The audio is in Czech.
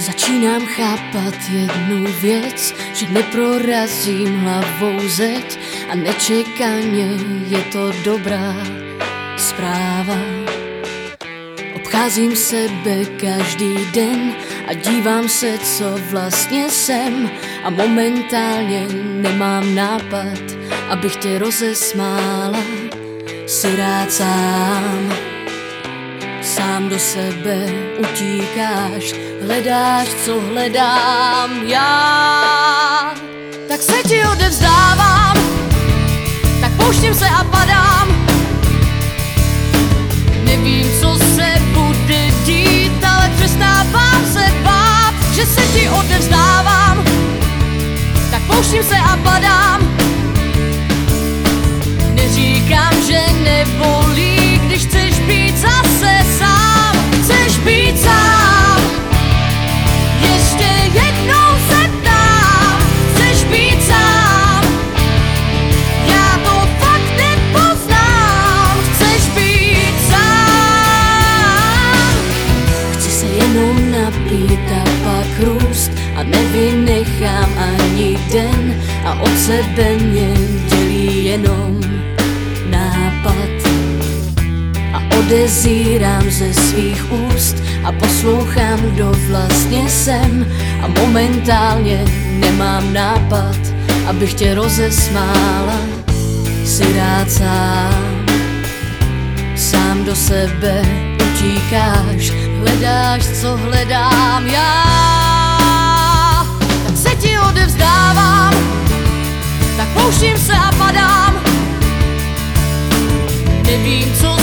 Začínám chápat jednu věc, že neprorazím hlavou zeď a nečekaně je to dobrá zpráva. Obcházím sebe každý den a dívám se, co vlastně jsem a momentálně nemám nápad, abych tě rozesmála, si rád sám. Sám do sebe utíkáš, hledáš, co hledám já. Tak se ti odevzdávám, napít a pak růst a nevynechám ani den a od sebe mě dělí jenom nápad a odezírám ze svých úst a poslouchám, kdo vlastně jsem a momentálně nemám nápad, abych tě rozesmála, si rád sám. Sám do sebe utíkáš, hledáš, co hledám já. Tak se ti odevzdávám, tak pouštím se a padám. Nevím, co